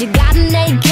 you gotta make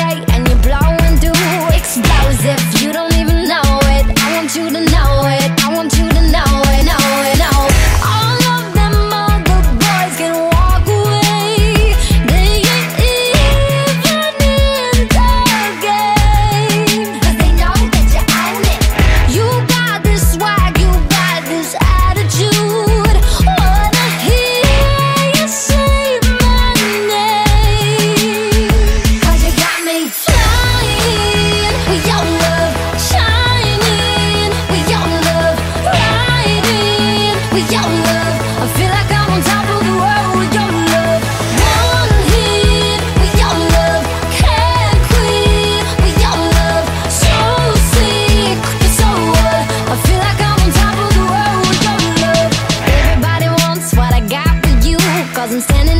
I'm standing